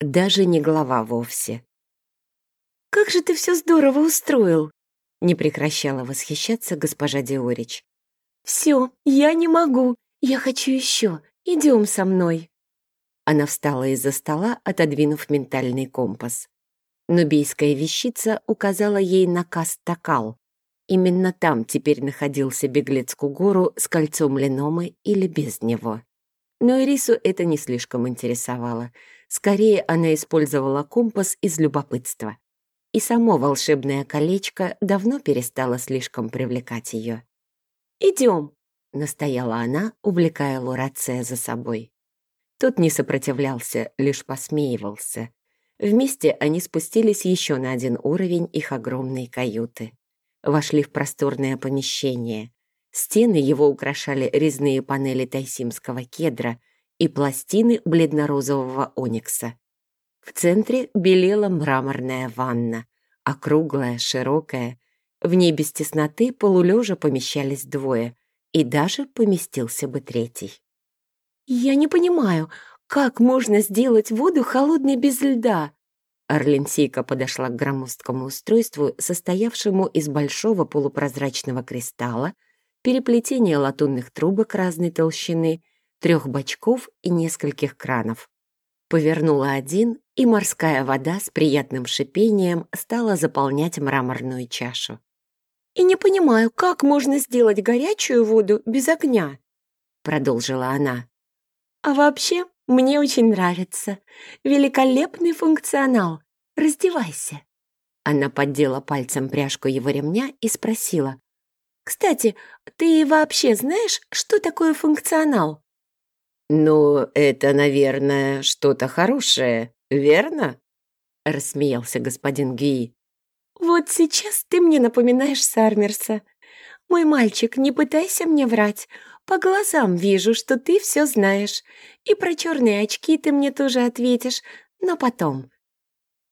даже не глава вовсе. «Как же ты все здорово устроил!» не прекращала восхищаться госпожа Диорич. «Все, я не могу, я хочу еще, идем со мной». Она встала из-за стола, отодвинув ментальный компас. Нубийская вещица указала ей на Кастакал. Именно там теперь находился беглец Кугору с кольцом Леномы или без него. Но Ирису это не слишком интересовало. Скорее, она использовала компас из любопытства. И само волшебное колечко давно перестало слишком привлекать ее. «Идем», — настояла она, увлекая Лурация за собой. Тот не сопротивлялся, лишь посмеивался. Вместе они спустились еще на один уровень их огромной каюты. Вошли в просторное помещение. Стены его украшали резные панели тайсимского кедра и пластины бледно-розового оникса. В центре белела мраморная ванна, округлая, широкая. В ней без тесноты полулежа помещались двое, и даже поместился бы третий. «Я не понимаю, как можно сделать воду холодной без льда?» Орленсийка подошла к громоздкому устройству, состоявшему из большого полупрозрачного кристалла, переплетения латунных трубок разной толщины, трех бачков и нескольких кранов. Повернула один, и морская вода с приятным шипением стала заполнять мраморную чашу. «И не понимаю, как можно сделать горячую воду без огня?» Продолжила она. А вообще, мне очень нравится. Великолепный функционал. Раздевайся. Она поддела пальцем пряжку его ремня и спросила. «Кстати, ты вообще знаешь, что такое функционал?» «Ну, это, наверное, что-то хорошее, верно?» Рассмеялся господин Гюи. «Вот сейчас ты мне напоминаешь Сармерса. Мой мальчик, не пытайся мне врать. По глазам вижу, что ты все знаешь. И про черные очки ты мне тоже ответишь, но потом».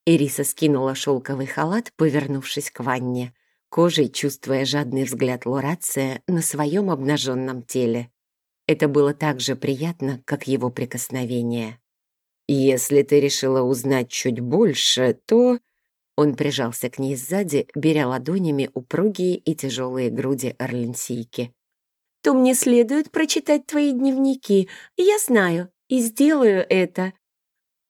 Эриса скинула шелковый халат, повернувшись к ванне, кожей чувствуя жадный взгляд Лорация на своем обнаженном теле. Это было так же приятно, как его прикосновение. «Если ты решила узнать чуть больше, то...» Он прижался к ней сзади, беря ладонями упругие и тяжелые груди орленсийки то мне следует прочитать твои дневники. Я знаю и сделаю это».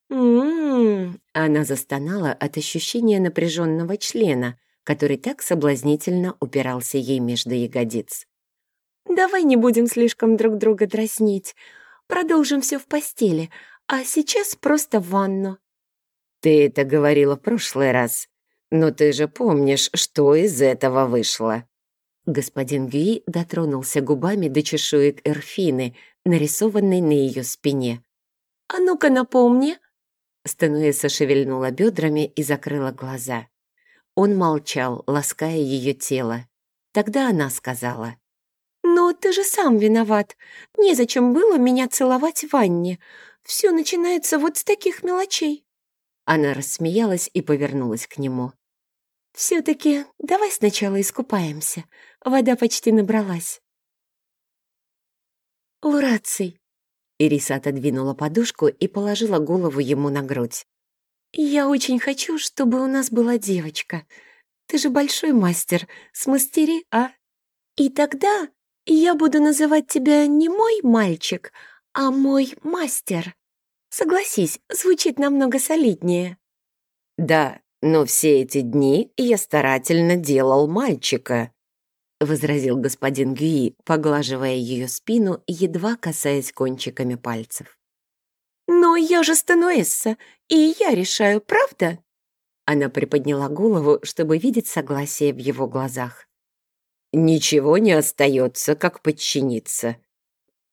«М-м-м», она застонала от ощущения напряженного члена, который так соблазнительно упирался ей между ягодиц. «Давай не будем слишком друг друга дразнить. Продолжим все в постели, а сейчас просто в ванну». «Ты это говорила в прошлый раз, но ты же помнишь, что из этого вышло». Господин Гюи дотронулся губами до чешуек Эрфины, нарисованной на ее спине. «А ну-ка напомни!» Стануэса шевельнула бедрами и закрыла глаза. Он молчал, лаская ее тело. Тогда она сказала. «Но ты же сам виноват. Незачем было меня целовать в ванне. Все начинается вот с таких мелочей». Она рассмеялась и повернулась к нему. «Все-таки давай сначала искупаемся. Вода почти набралась». «Лураций!» Ириса отодвинула подушку и положила голову ему на грудь. «Я очень хочу, чтобы у нас была девочка. Ты же большой мастер, смастери, а? И тогда я буду называть тебя не мой мальчик, а мой мастер. Согласись, звучит намного солиднее». «Да, но все эти дни я старательно делал мальчика», — возразил господин Гюи, поглаживая ее спину, едва касаясь кончиками пальцев. «Но я же Стануэсса, и я решаю, правда?» Она приподняла голову, чтобы видеть согласие в его глазах. «Ничего не остается, как подчиниться.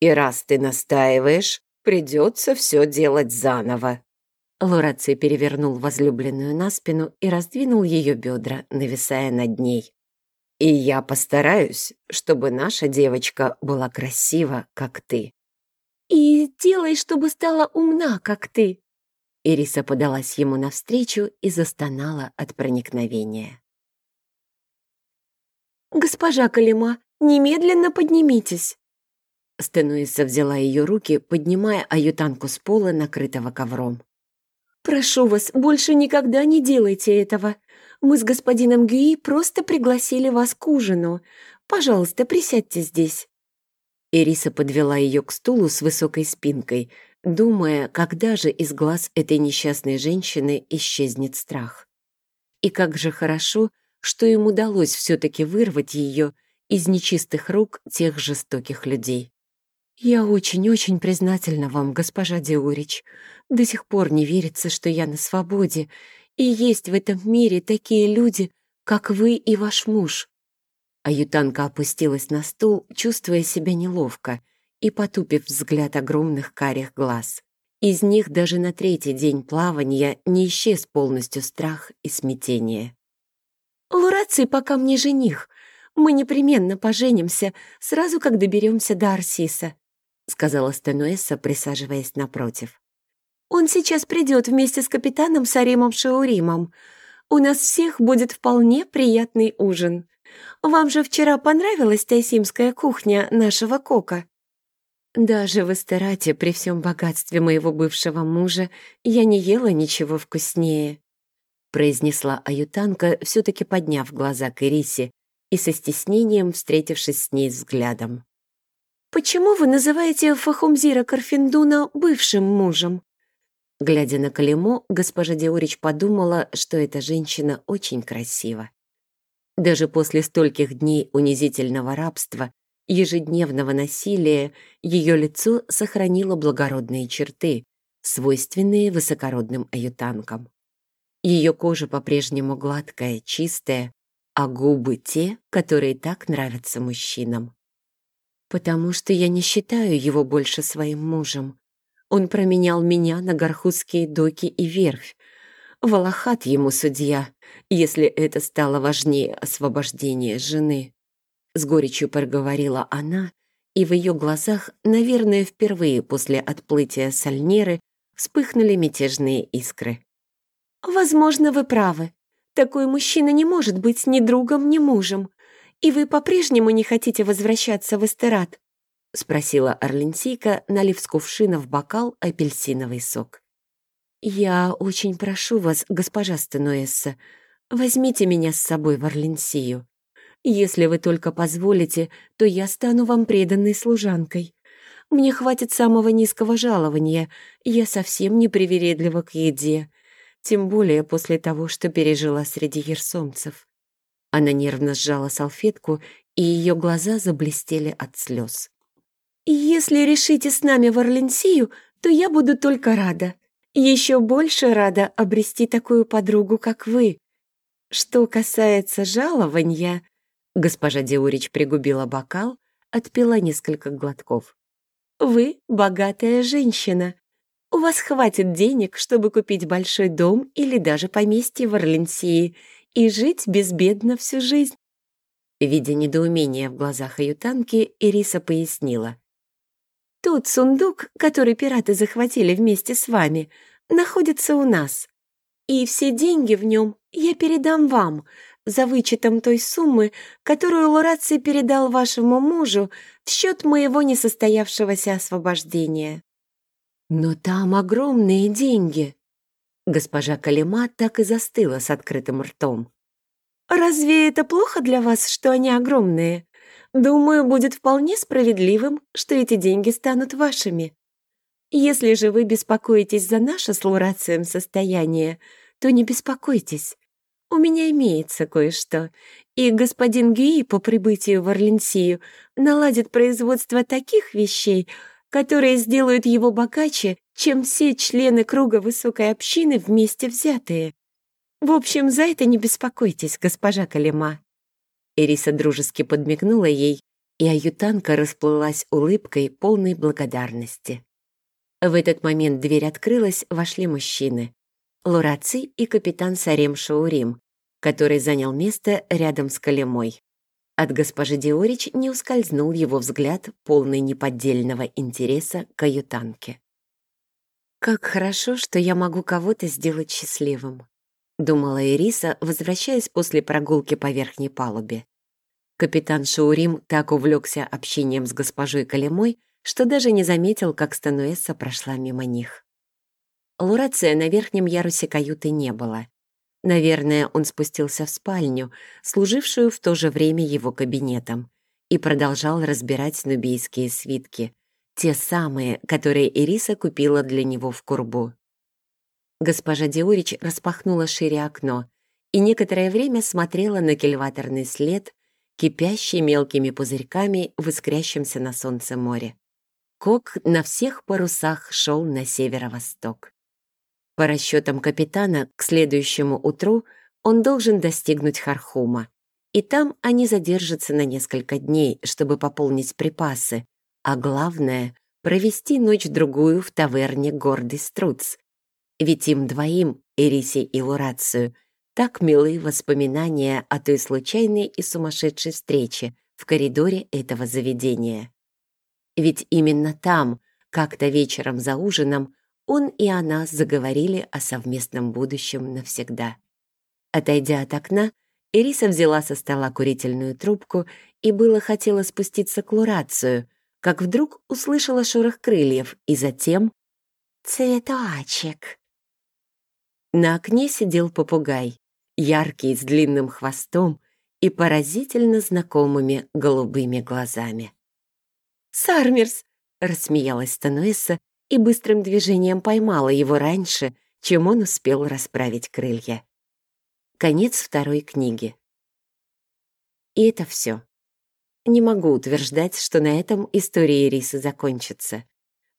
И раз ты настаиваешь, придется все делать заново». Лораций перевернул возлюбленную на спину и раздвинул ее бедра, нависая над ней. «И я постараюсь, чтобы наша девочка была красива, как ты». «И делай, чтобы стала умна, как ты». Ириса подалась ему навстречу и застонала от проникновения. «Госпожа Калима, немедленно поднимитесь!» Стенуиса взяла ее руки, поднимая аютанку с пола, накрытого ковром. Прошу вас, больше никогда не делайте этого. Мы с господином Гюи просто пригласили вас к ужину. Пожалуйста, присядьте здесь». Ириса подвела ее к стулу с высокой спинкой, думая, когда же из глаз этой несчастной женщины исчезнет страх. И как же хорошо, что им удалось все-таки вырвать ее из нечистых рук тех жестоких людей. «Я очень-очень признательна вам, госпожа Диурич. До сих пор не верится, что я на свободе, и есть в этом мире такие люди, как вы и ваш муж». Аютанка опустилась на стул, чувствуя себя неловко и потупив взгляд огромных карих глаз. Из них даже на третий день плавания не исчез полностью страх и смятение. «Лураций пока мне жених. Мы непременно поженимся, сразу как доберемся до Арсиса», сказала Стенуэса, присаживаясь напротив. «Он сейчас придет вместе с капитаном Саримом Шауримом. У нас всех будет вполне приятный ужин. Вам же вчера понравилась тайсимская кухня нашего кока?» Даже в Эстерате при всем богатстве моего бывшего мужа я не ела ничего вкуснее произнесла аютанка, все-таки подняв глаза к Ирисе и со стеснением встретившись с ней взглядом. «Почему вы называете Фахумзира Карфиндуна бывшим мужем?» Глядя на Калимо, госпожа Деорич подумала, что эта женщина очень красива. Даже после стольких дней унизительного рабства, ежедневного насилия, ее лицо сохранило благородные черты, свойственные высокородным аютанкам. Ее кожа по-прежнему гладкая, чистая, а губы те, которые так нравятся мужчинам. Потому что я не считаю его больше своим мужем. Он променял меня на горхузские доки и верфь. Волохат ему судья, если это стало важнее освобождения жены. С горечью проговорила она, и в ее глазах, наверное, впервые после отплытия Сальнеры вспыхнули мятежные искры. «Возможно, вы правы. Такой мужчина не может быть ни другом, ни мужем. И вы по-прежнему не хотите возвращаться в Эстерат?» — спросила Орленсийка, налив с кувшина в бокал апельсиновый сок. «Я очень прошу вас, госпожа Стенуэсса, возьмите меня с собой в Орленсию. Если вы только позволите, то я стану вам преданной служанкой. Мне хватит самого низкого жалования, я совсем не привередлива к еде тем более после того, что пережила среди ерсомцев. Она нервно сжала салфетку, и ее глаза заблестели от слез. «Если решите с нами в Орленсию, то я буду только рада. Еще больше рада обрести такую подругу, как вы. Что касается жалования...» Госпожа Деурич пригубила бокал, отпила несколько глотков. «Вы богатая женщина. У вас хватит денег, чтобы купить большой дом или даже поместье в Орленсии и жить безбедно всю жизнь. Видя недоумение в глазах аютанки, Ириса пояснила. «Тот сундук, который пираты захватили вместе с вами, находится у нас. И все деньги в нем я передам вам, за вычетом той суммы, которую Лораций передал вашему мужу в счет моего несостоявшегося освобождения». «Но там огромные деньги!» Госпожа Калима так и застыла с открытым ртом. «Разве это плохо для вас, что они огромные? Думаю, будет вполне справедливым, что эти деньги станут вашими. Если же вы беспокоитесь за наше с Лурацием состояние, то не беспокойтесь. У меня имеется кое-что, и господин Гюи по прибытию в Орленсию наладит производство таких вещей, которые сделают его богаче, чем все члены круга высокой общины вместе взятые. В общем, за это не беспокойтесь, госпожа Калима». Эриса дружески подмигнула ей, и аютанка расплылась улыбкой полной благодарности. В этот момент дверь открылась, вошли мужчины. Лураци и капитан Сарем Шаурим, который занял место рядом с Калимой. От госпожи Диорич не ускользнул его взгляд, полный неподдельного интереса к каютанке. «Как хорошо, что я могу кого-то сделать счастливым», — думала Ириса, возвращаясь после прогулки по верхней палубе. Капитан Шаурим так увлекся общением с госпожой Калимой, что даже не заметил, как Стануэса прошла мимо них. Лурация на верхнем ярусе каюты не было. Наверное, он спустился в спальню, служившую в то же время его кабинетом, и продолжал разбирать нубийские свитки, те самые, которые Ириса купила для него в Курбу. Госпожа Диурич распахнула шире окно и некоторое время смотрела на кильваторный след, кипящий мелкими пузырьками в искрящемся на солнце море. Кок на всех парусах шел на северо-восток. По расчетам капитана, к следующему утру он должен достигнуть Хархума, и там они задержатся на несколько дней, чтобы пополнить припасы, а главное — провести ночь-другую в таверне «Гордый Струц». Ведь им двоим, Эрисе и Лурацию, так милы воспоминания о той случайной и сумасшедшей встрече в коридоре этого заведения. Ведь именно там, как-то вечером за ужином, он и она заговорили о совместном будущем навсегда. Отойдя от окна, Ириса взяла со стола курительную трубку и было хотела спуститься к Лурацию, как вдруг услышала шорох крыльев и затем «Цветочек». На окне сидел попугай, яркий, с длинным хвостом и поразительно знакомыми голубыми глазами. «Сармерс!» — рассмеялась Стануэса и быстрым движением поймала его раньше, чем он успел расправить крылья. Конец второй книги. И это все. Не могу утверждать, что на этом история Ирисы закончится.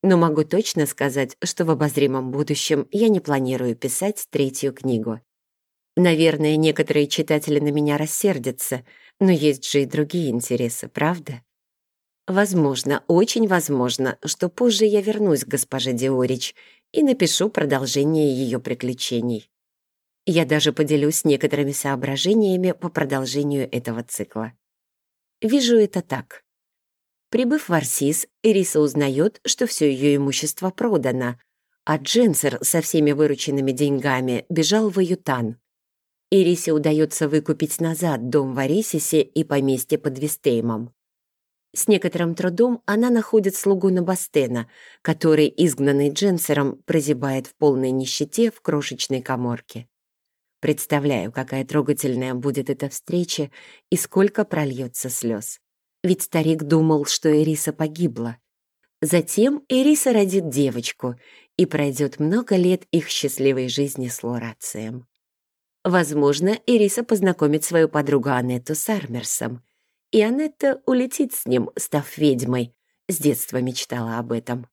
Но могу точно сказать, что в обозримом будущем я не планирую писать третью книгу. Наверное, некоторые читатели на меня рассердятся, но есть же и другие интересы, правда? Возможно, очень возможно, что позже я вернусь к госпоже Диорич и напишу продолжение ее приключений. Я даже поделюсь некоторыми соображениями по продолжению этого цикла. Вижу это так. Прибыв в Арсис, Эриса узнает, что все ее имущество продано, а Дженсер со всеми вырученными деньгами бежал в Ютан. Ирисе удается выкупить назад дом в Арисисе и поместье под Вестеймом. С некоторым трудом она находит слугу Набастена, который, изгнанный Дженсером, прозябает в полной нищете в крошечной коморке. Представляю, какая трогательная будет эта встреча и сколько прольется слез. Ведь старик думал, что Эриса погибла. Затем Эриса родит девочку, и пройдет много лет их счастливой жизни с Лорацием. Возможно, Эриса познакомит свою подругу Анетту с Армерсом, и Анетта улетит с ним, став ведьмой. С детства мечтала об этом.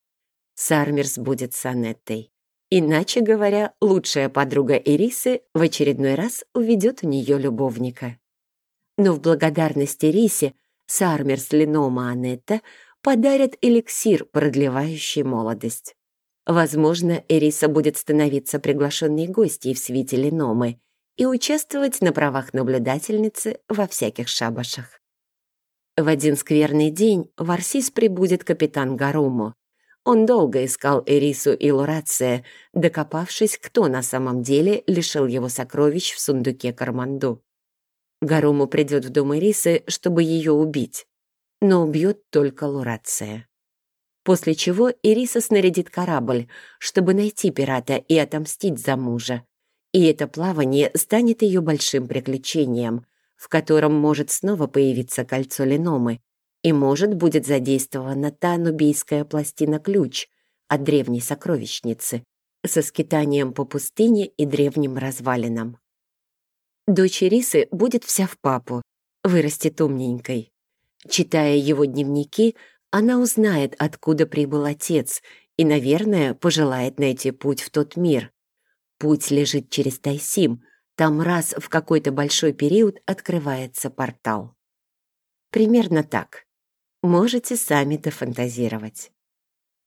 Сармерс будет с Анеттой. Иначе говоря, лучшая подруга Ирисы в очередной раз уведет у нее любовника. Но в благодарность Ирисе Сармерс, Ленома, Анетта подарят эликсир, продлевающий молодость. Возможно, Эриса будет становиться приглашенной гостьей в свите Леномы и участвовать на правах наблюдательницы во всяких шабашах. В один скверный день в Арсис прибудет капитан Гаруму. Он долго искал Эрису и Лурация, докопавшись, кто на самом деле лишил его сокровищ в сундуке Карманду. Гаруму придет в дом Эрисы, чтобы ее убить, но убьет только Лурация. После чего Ириса снарядит корабль, чтобы найти пирата и отомстить за мужа. И это плавание станет ее большим приключением, в котором может снова появиться кольцо Леномы, и может будет задействована та нубийская пластина-ключ от древней сокровищницы со скитанием по пустыне и древним развалинам. Дочь Ирисы будет вся в папу, вырастет умненькой. Читая его дневники, она узнает, откуда прибыл отец, и, наверное, пожелает найти путь в тот мир. Путь лежит через Тайсим — там раз в какой-то большой период открывается портал. Примерно так. Можете сами дофантазировать.